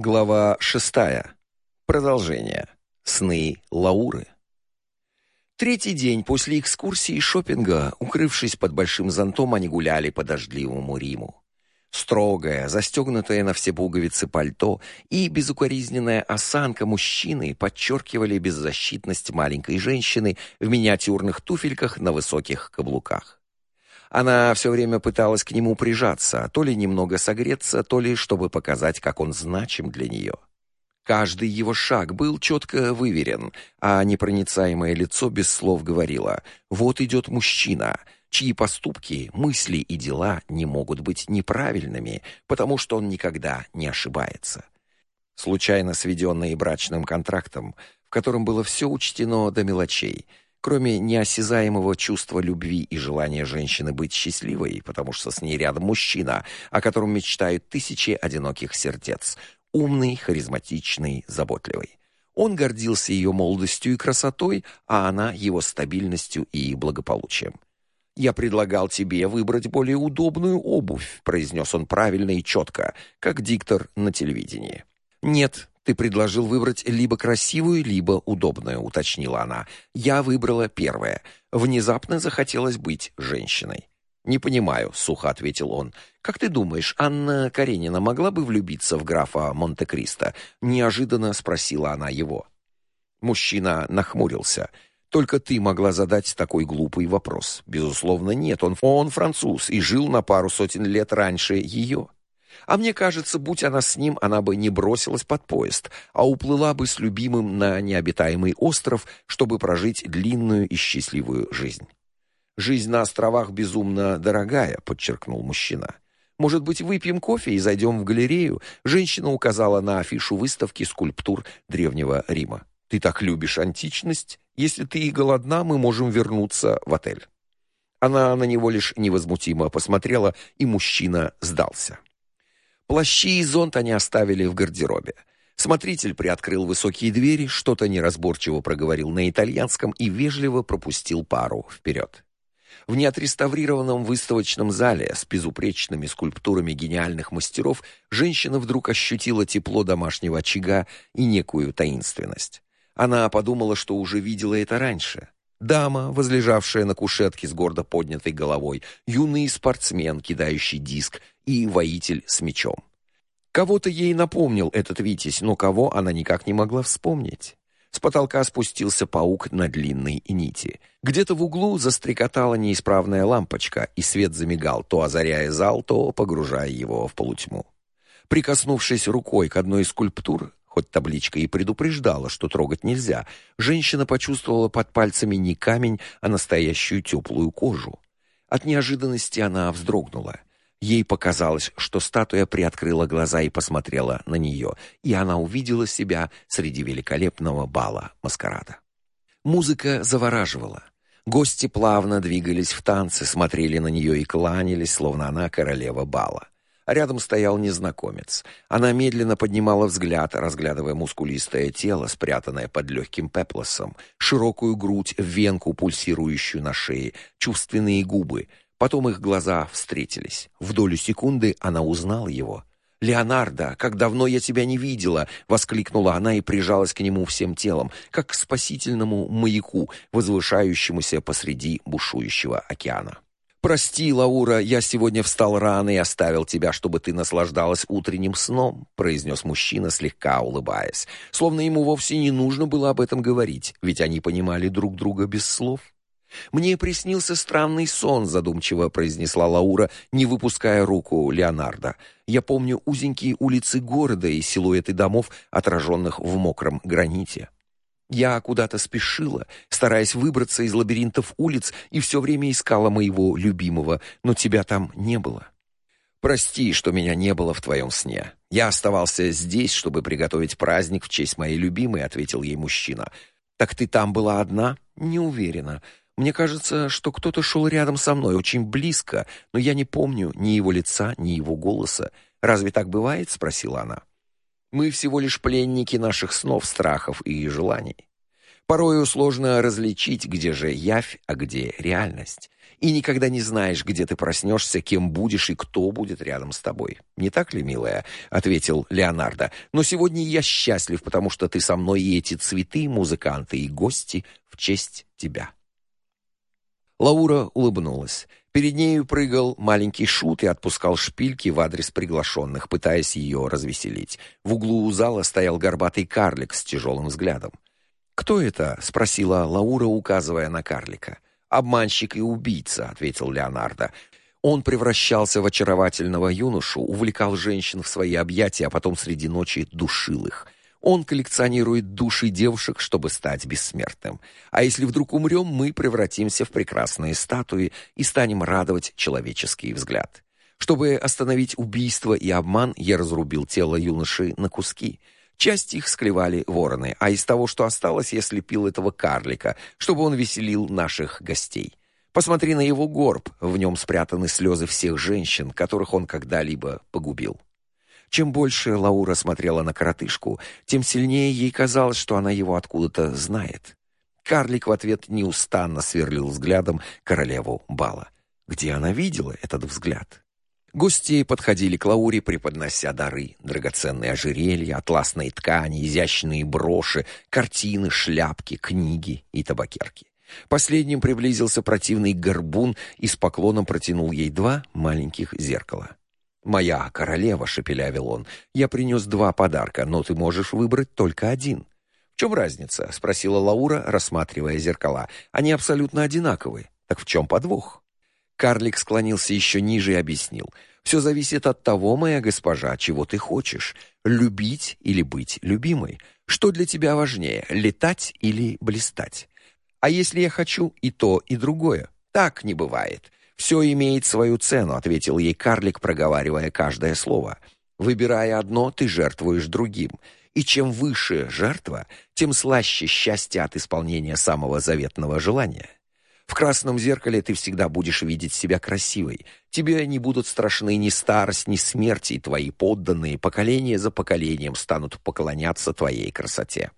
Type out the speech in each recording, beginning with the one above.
Глава шестая. Продолжение. Сны Лауры. Третий день после экскурсии и шопинга, укрывшись под большим зонтом, они гуляли по дождливому Риму. Строгая, застегнутая на все пуговицы пальто и безукоризненная осанка мужчины подчеркивали беззащитность маленькой женщины в миниатюрных туфельках на высоких каблуках. Она все время пыталась к нему прижаться, то ли немного согреться, то ли чтобы показать, как он значим для нее. Каждый его шаг был четко выверен, а непроницаемое лицо без слов говорило: "Вот идет мужчина, чьи поступки, мысли и дела не могут быть неправильными, потому что он никогда не ошибается". Случайно сведенный брачным контрактом, в котором было все учтено до мелочей, Кроме неосязаемого чувства любви и желания женщины быть счастливой, потому что с ней рядом мужчина, о котором мечтают тысячи одиноких сердец, умный, харизматичный, заботливый. Он гордился ее молодостью и красотой, а она его стабильностью и благополучием. Я предлагал тебе выбрать более удобную обувь, произнес он правильно и четко, как диктор на телевидении. Нет, ты предложил выбрать либо красивую, либо удобную, уточнила она. Я выбрала первое. Внезапно захотелось быть женщиной. Не понимаю, сухо ответил он. Как ты думаешь, Анна Каренина могла бы влюбиться в графа Монте-Кристо? неожиданно спросила она его. Мужчина нахмурился. Только ты могла задать такой глупый вопрос. Безусловно, нет, он он француз и жил на пару сотен лет раньше ее. А мне кажется, будь она с ним, она бы не бросилась под поезд, а уплыла бы с любимым на необитаемый остров, чтобы прожить длинную и счастливую жизнь. Жизнь на островах безумно дорогая, подчеркнул мужчина. Может быть, выпьем кофе и зайдем в галерею? Женщина указала на афишу выставки скульптур древнего Рима. Ты так любишь античность? Если ты и голодна, мы можем вернуться в отель. Она на него лишь невозмутимо посмотрела, и мужчина сдался. Плащи и зонт они оставили в гардеробе. Смотритель приоткрыл высокие двери, что-то неразборчиво проговорил на итальянском и вежливо пропустил пару вперед. В неотреставрированном выставочном зале с безупречными скульптурами гениальных мастеров женщина вдруг ощутила тепло домашнего очага и некую таинственность. Она подумала, что уже видела это раньше. Дама, возлежавшая на кушетке с гордо поднятой головой, юный спортсмен, кидающий диск, и воитель с мечом. Кого-то ей напомнил этот Витязь, но кого она никак не могла вспомнить. С потолка спустился паук на длинной нити. Где-то в углу застрекотала неисправная лампочка, и свет замигал, то озаряя зал, то погружая его в полутьму. Прикоснувшись рукой к одной из скульптур, хоть табличка и предупреждала, что трогать нельзя, женщина почувствовала под пальцами не камень, а настоящую теплую кожу. От неожиданности она вздрогнула. Ей показалось, что статуя приоткрыла глаза и посмотрела на нее, и она увидела себя среди великолепного бала маскарада. Музыка завораживала. Гости плавно двигались в танце, смотрели на нее и кланялись, словно она королева бала. Рядом стоял незнакомец. Она медленно поднимала взгляд, разглядывая мускулистое тело, спрятанное под легким пеплосом, широкую грудь, венку, пульсирующую на шее, чувственные губы — Потом их глаза встретились. В долю секунды она узнала его. «Леонардо, как давно я тебя не видела!» — воскликнула она и прижалась к нему всем телом, как к спасительному маяку, возвышающемуся посреди бушующего океана. «Прости, Лаура, я сегодня встал рано и оставил тебя, чтобы ты наслаждалась утренним сном», — произнес мужчина, слегка улыбаясь, словно ему вовсе не нужно было об этом говорить, ведь они понимали друг друга без слов. Мне приснился странный сон, задумчиво произнесла Лаура, не выпуская руку Леонардо. Я помню узенькие улицы города и силуэты домов, отраженных в мокром граните. Я куда-то спешила, стараясь выбраться из лабиринтов улиц, и все время искала моего любимого, но тебя там не было. Прости, что меня не было в твоем сне. Я оставался здесь, чтобы приготовить праздник в честь моей любимой, ответил ей мужчина. Так ты там была одна? Не уверена. Мне кажется, что кто-то шел рядом со мной, очень близко, но я не помню ни его лица, ни его голоса. Разве так бывает, спросила она. Мы всего лишь пленники наших снов, страхов и желаний. Порою сложно различить, где же явь, а где реальность. и никогда не знаешь, где ты проснешься, кем будешь и кто будет рядом с тобой. Не так ли, милая, ответил Леонардо. Но сегодня я счастлив, потому что ты со мной и эти цветы, музыканты и гости в честь тебя. Лаура улыбнулась. Перед нею прыгал маленький шут и отпускал шпильки в адрес приглашенных, пытаясь ее развеселить. В углу у зала стоял горбатый карлик с тяжелым взглядом. «Кто это?» — спросила Лаура, указывая на карлика. «Обманщик и убийца», — ответил Леонардо. Он превращался в очаровательного юношу, увлекал женщин в свои объятия, а потом среди ночи душил их — он коллекционирует души девушек, чтобы стать бессмертным. А если вдруг умрем, мы превратимся в прекрасные статуи и станем радовать человеческий взгляд. Чтобы остановить убийство и обман, я разрубил тело юноши на куски. Часть их склевали вороны, а из того, что осталось, я слепил этого карлика, чтобы он веселил наших гостей. Посмотри на его горб, в нем спрятаны слезы всех женщин, которых он когда-либо погубил. Чем больше Лаура смотрела на коротышку, тем сильнее ей казалось, что она его откуда-то знает. Карлик в ответ неустанно сверлил взглядом королеву бала. Где она видела этот взгляд? Гости подходили к Лауре, преподнося дары: драгоценные ожерелья, атласные ткани, изящные броши, картины, шляпки, книги и табакерки. Последним приблизился противный горбун и с поклоном протянул ей два маленьких зеркала. «Моя королева», — шепелявил он, — «я принес два подарка, но ты можешь выбрать только один». «В чем разница?» — спросила Лаура, рассматривая зеркала. «Они абсолютно одинаковые. Так в чем подвох?» Карлик склонился еще ниже и объяснил. «Все зависит от того, моя госпожа, чего ты хочешь. Любить или быть любимой. Что для тебя важнее, летать или блистать? А если я хочу и то, и другое? Так не бывает. «Все имеет свою цену», — ответил ей карлик, проговаривая каждое слово. «Выбирая одно, ты жертвуешь другим. И чем выше жертва, тем слаще счастье от исполнения самого заветного желания». В красном зеркале ты всегда будешь видеть себя красивой. Тебе не будут страшны ни старость, ни смерть, и твои подданные поколение за поколением станут поклоняться твоей красоте.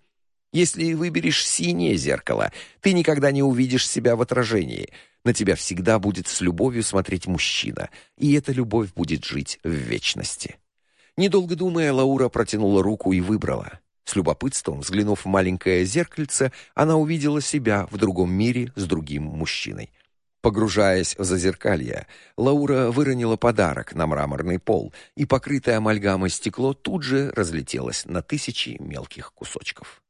Если выберешь синее зеркало, ты никогда не увидишь себя в отражении. На тебя всегда будет с любовью смотреть мужчина, и эта любовь будет жить в вечности. Недолго думая, Лаура протянула руку и выбрала. С любопытством, взглянув в маленькое зеркальце, она увидела себя в другом мире с другим мужчиной. Погружаясь в зазеркалье, Лаура выронила подарок на мраморный пол, и покрытое амальгамой стекло тут же разлетелось на тысячи мелких кусочков.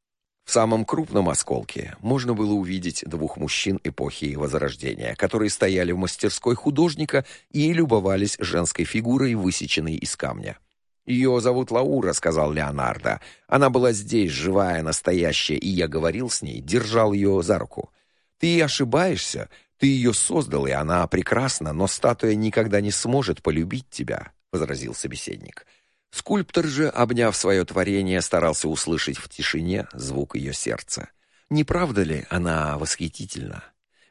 В самом крупном осколке можно было увидеть двух мужчин эпохи Возрождения, которые стояли в мастерской художника и любовались женской фигурой, высеченной из камня. «Ее зовут Лаура», — сказал Леонардо. «Она была здесь, живая, настоящая, и я говорил с ней, держал ее за руку. Ты ошибаешься, ты ее создал, и она прекрасна, но статуя никогда не сможет полюбить тебя», — возразил собеседник. Скульптор же, обняв свое творение, старался услышать в тишине звук ее сердца. Не правда ли она восхитительна?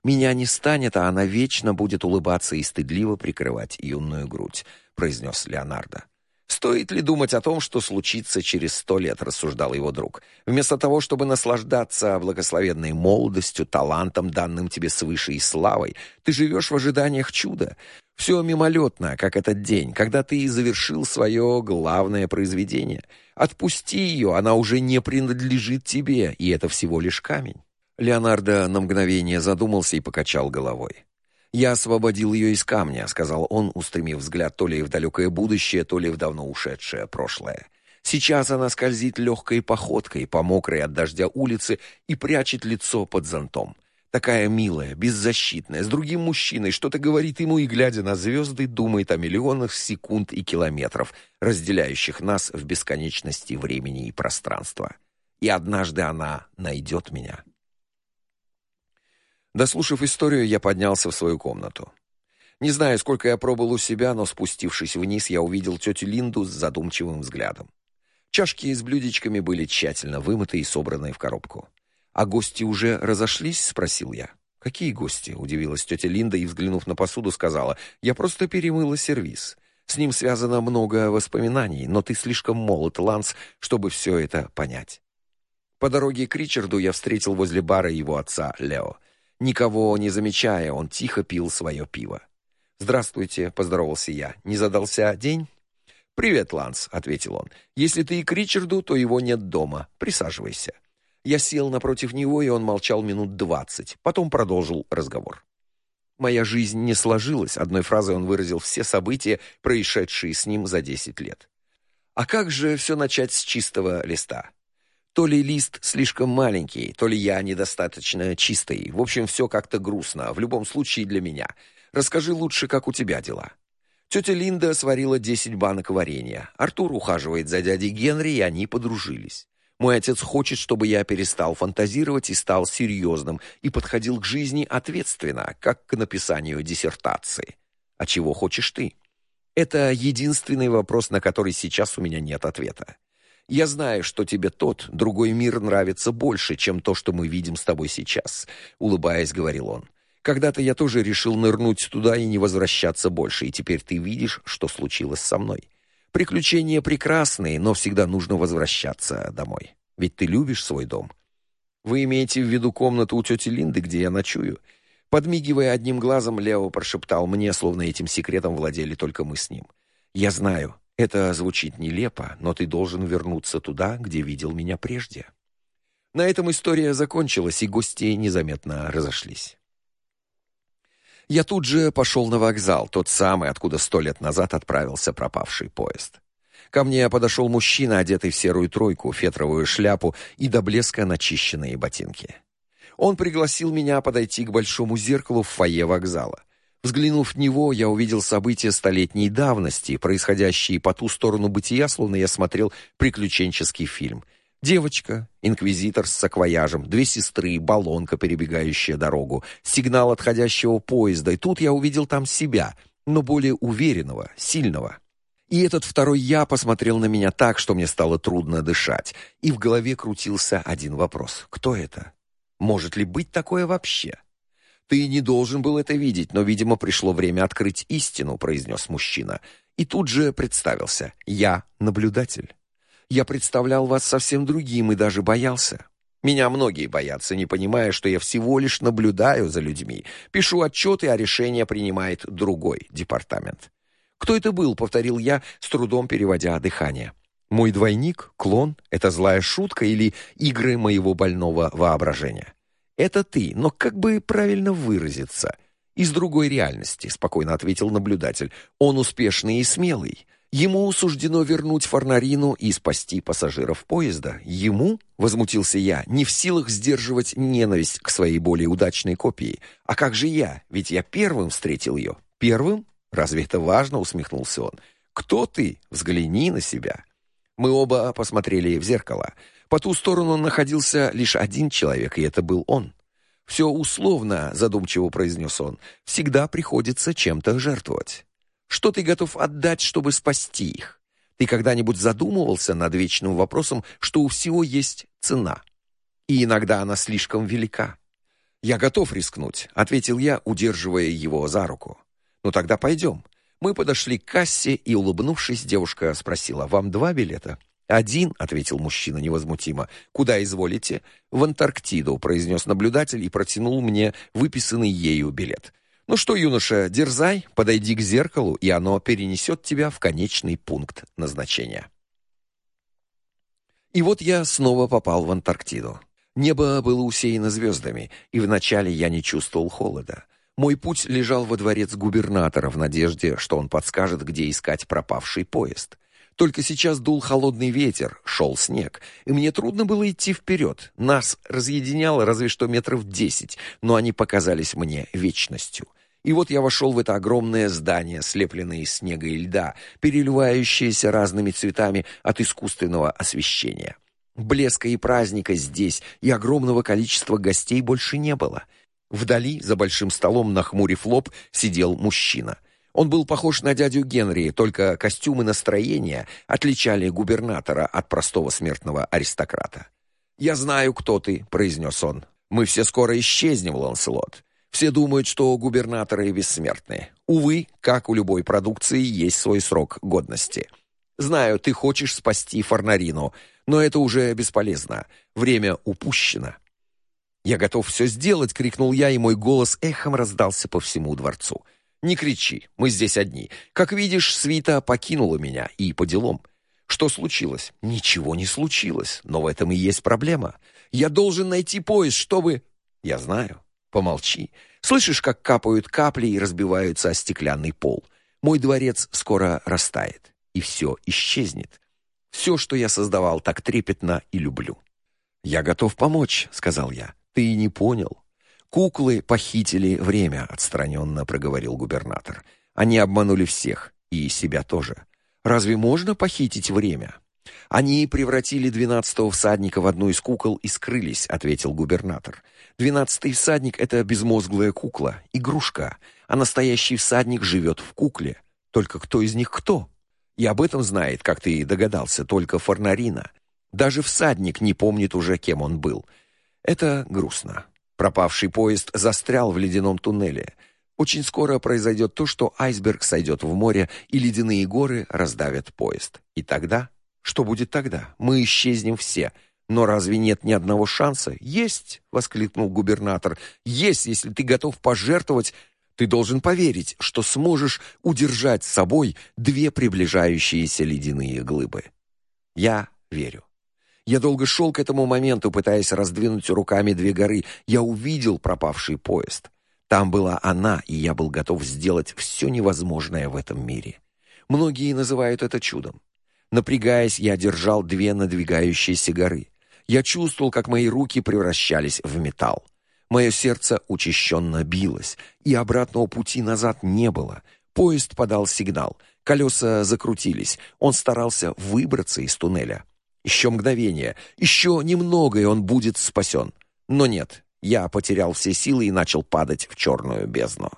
Меня не станет, а она вечно будет улыбаться и стыдливо прикрывать юную грудь, произнес Леонардо. Стоит ли думать о том, что случится через сто лет, рассуждал его друг. Вместо того, чтобы наслаждаться благословенной молодостью, талантом, данным тебе свыше и славой, ты живешь в ожиданиях чуда. Все мимолетно, как этот день, когда ты завершил свое главное произведение. Отпусти ее, она уже не принадлежит тебе, и это всего лишь камень. Леонардо на мгновение задумался и покачал головой. «Я освободил ее из камня», — сказал он, устремив взгляд то ли в далекое будущее, то ли в давно ушедшее прошлое. «Сейчас она скользит легкой походкой по мокрой от дождя улице и прячет лицо под зонтом. Такая милая, беззащитная, с другим мужчиной, что-то говорит ему и, глядя на звезды, думает о миллионах секунд и километров, разделяющих нас в бесконечности времени и пространства. И однажды она найдет меня. Дослушав историю, я поднялся в свою комнату. Не знаю, сколько я пробыл у себя, но спустившись вниз, я увидел тетю Линду с задумчивым взглядом. Чашки с блюдечками были тщательно вымыты и собраны в коробку. «А гости уже разошлись?» — спросил я. «Какие гости?» — удивилась тетя Линда и, взглянув на посуду, сказала. «Я просто перемыла сервиз. С ним связано много воспоминаний, но ты слишком молод, Ланс, чтобы все это понять». По дороге к Ричарду я встретил возле бара его отца Лео. Никого не замечая, он тихо пил свое пиво. "Здравствуйте", поздоровался я. "Не задался день?" "Привет, Ланс", ответил он. "Если ты и к Ричарду, то его нет дома. Присаживайся". Я сел напротив него, и он молчал минут двадцать, потом продолжил разговор. Моя жизнь не сложилась, одной фразой он выразил все события, происшедшие с ним за десять лет. А как же все начать с чистого листа? То ли лист слишком маленький, то ли я недостаточно чистый. В общем, все как-то грустно, в любом случае для меня. Расскажи лучше, как у тебя дела. Тетя Линда сварила 10 банок варенья. Артур ухаживает за дядей Генри, и они подружились. Мой отец хочет, чтобы я перестал фантазировать и стал серьезным и подходил к жизни ответственно, как к написанию диссертации. А чего хочешь ты? Это единственный вопрос, на который сейчас у меня нет ответа. Я знаю, что тебе тот, другой мир нравится больше, чем то, что мы видим с тобой сейчас, улыбаясь, говорил он. Когда-то я тоже решил нырнуть туда и не возвращаться больше, и теперь ты видишь, что случилось со мной. Приключения прекрасные, но всегда нужно возвращаться домой. Ведь ты любишь свой дом. Вы имеете в виду комнату у тети Линды, где я ночую? Подмигивая одним глазом, Лео прошептал мне, словно этим секретом владели только мы с ним. Я знаю, это звучит нелепо, но ты должен вернуться туда, где видел меня прежде. На этом история закончилась, и гости незаметно разошлись. Я тут же пошел на вокзал, тот самый, откуда сто лет назад отправился пропавший поезд. Ко мне подошел мужчина, одетый в серую тройку, фетровую шляпу и до блеска начищенные ботинки. Он пригласил меня подойти к большому зеркалу в фойе вокзала. Взглянув в него, я увидел события столетней давности, происходящие по ту сторону бытия, словно я смотрел приключенческий фильм. Девочка, инквизитор с саквояжем, две сестры, баллонка, перебегающая дорогу, сигнал отходящего поезда. И тут я увидел там себя, но более уверенного, сильного. И этот второй я посмотрел на меня так, что мне стало трудно дышать, и в голове крутился один вопрос: кто это? Может ли быть такое вообще? Ты не должен был это видеть, но, видимо, пришло время открыть истину, произнес мужчина. И тут же представился: "Я наблюдатель. Я представлял вас совсем другим и даже боялся. Меня многие боятся, не понимая, что я всего лишь наблюдаю за людьми, пишу отчеты, а решение принимает другой департамент. Кто это был, повторил я, с трудом переводя дыхание. Мой двойник, клон это злая шутка или игры моего больного воображения? Это ты, но как бы правильно выразиться? Из другой реальности, спокойно ответил наблюдатель. Он успешный и смелый. Ему суждено вернуть Фарнарину и спасти пассажиров поезда. Ему, возмутился я, не в силах сдерживать ненависть к своей более удачной копии. А как же я? Ведь я первым встретил ее. Первым? Разве это важно, усмехнулся он. Кто ты? Взгляни на себя. Мы оба посмотрели в зеркало. По ту сторону находился лишь один человек, и это был он. «Все условно, задумчиво произнес он. Всегда приходится чем-то жертвовать. Что ты готов отдать, чтобы спасти их? Ты когда-нибудь задумывался над вечным вопросом, что у всего есть цена? И иногда она слишком велика. Я готов рискнуть, ответил я, удерживая его за руку. Ну тогда пойдем. Мы подошли к кассе, и улыбнувшись, девушка спросила: "Вам два билета?" «Один», — ответил мужчина невозмутимо. «Куда изволите?» «В Антарктиду», — произнес наблюдатель и протянул мне выписанный ею билет. «Ну что, юноша, дерзай, подойди к зеркалу, и оно перенесет тебя в конечный пункт назначения». И вот я снова попал в Антарктиду. Небо было усеяно звездами, и вначале я не чувствовал холода. Мой путь лежал во дворец губернатора в надежде, что он подскажет, где искать пропавший поезд. Только сейчас дул холодный ветер, шел снег, и мне трудно было идти вперед. Нас разъединяло разве что метров десять, но они показались мне вечностью. И вот я вошел в это огромное здание, слепленное из снега и льда, переливающееся разными цветами от искусственного освещения. Блеска и праздника здесь и огромного количества гостей больше не было. Вдали, за большим столом, нахмурив лоб, сидел мужчина — он был похож на дядю Генри, только костюм и настроение отличали губернатора от простого смертного аристократа. "Я знаю, кто ты", произнес он. "Мы все скоро исчезнем, Ланселот. Все думают, что губернаторы бессмертны. Увы, как у любой продукции, есть свой срок годности. Знаю, ты хочешь спасти Фарнарину, но это уже бесполезно. Время упущено". «Я готов все сделать!» — крикнул я, и мой голос эхом раздался по всему дворцу. «Не кричи, мы здесь одни. Как видишь, свита покинула меня, и по делам. Что случилось? Ничего не случилось, но в этом и есть проблема. Я должен найти поезд, чтобы... Я знаю. Помолчи. Слышишь, как капают капли и разбиваются о стеклянный пол? Мой дворец скоро растает, и все исчезнет. Все, что я создавал так трепетно и люблю. Я готов помочь, сказал я. Ты и не понял. Куклы похитили время, отстраненно проговорил губернатор. Они обманули всех, и себя тоже. Разве можно похитить время? Они превратили двенадцатого всадника в одну из кукол и скрылись, ответил губернатор. Двенадцатый всадник это безмозглая кукла, игрушка, а настоящий всадник живет в кукле. Только кто из них кто? И об этом знает, как ты догадался, только Форнарина. Даже всадник не помнит уже, кем он был. Это грустно. Пропавший поезд застрял в ледяном туннеле. Очень скоро произойдет то, что айсберг сойдет в море, и ледяные горы раздавят поезд. И тогда? Что будет тогда? Мы исчезнем все. Но разве нет ни одного шанса? Есть, воскликнул губернатор. Есть, если ты готов пожертвовать ты должен поверить, что сможешь удержать с собой две приближающиеся ледяные глыбы. Я верю. Я долго шел к этому моменту, пытаясь раздвинуть руками две горы. Я увидел пропавший поезд. Там была она, и я был готов сделать все невозможное в этом мире. Многие называют это чудом. Напрягаясь, я держал две надвигающиеся горы. Я чувствовал, как мои руки превращались в металл. Мое сердце учащенно билось, и обратного пути назад не было. Поезд подал сигнал. Колеса закрутились. Он старался выбраться из туннеля. Еще мгновение, еще немного, и он будет спасен. Но нет, я потерял все силы и начал падать в черную бездну.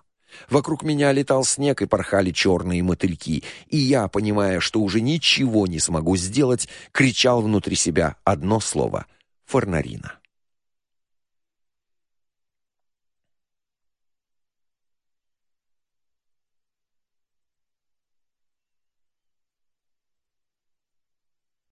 Вокруг меня летал снег и порхали черные мотыльки, и я, понимая, что уже ничего не смогу сделать, кричал внутри себя одно слово — «Форнарина».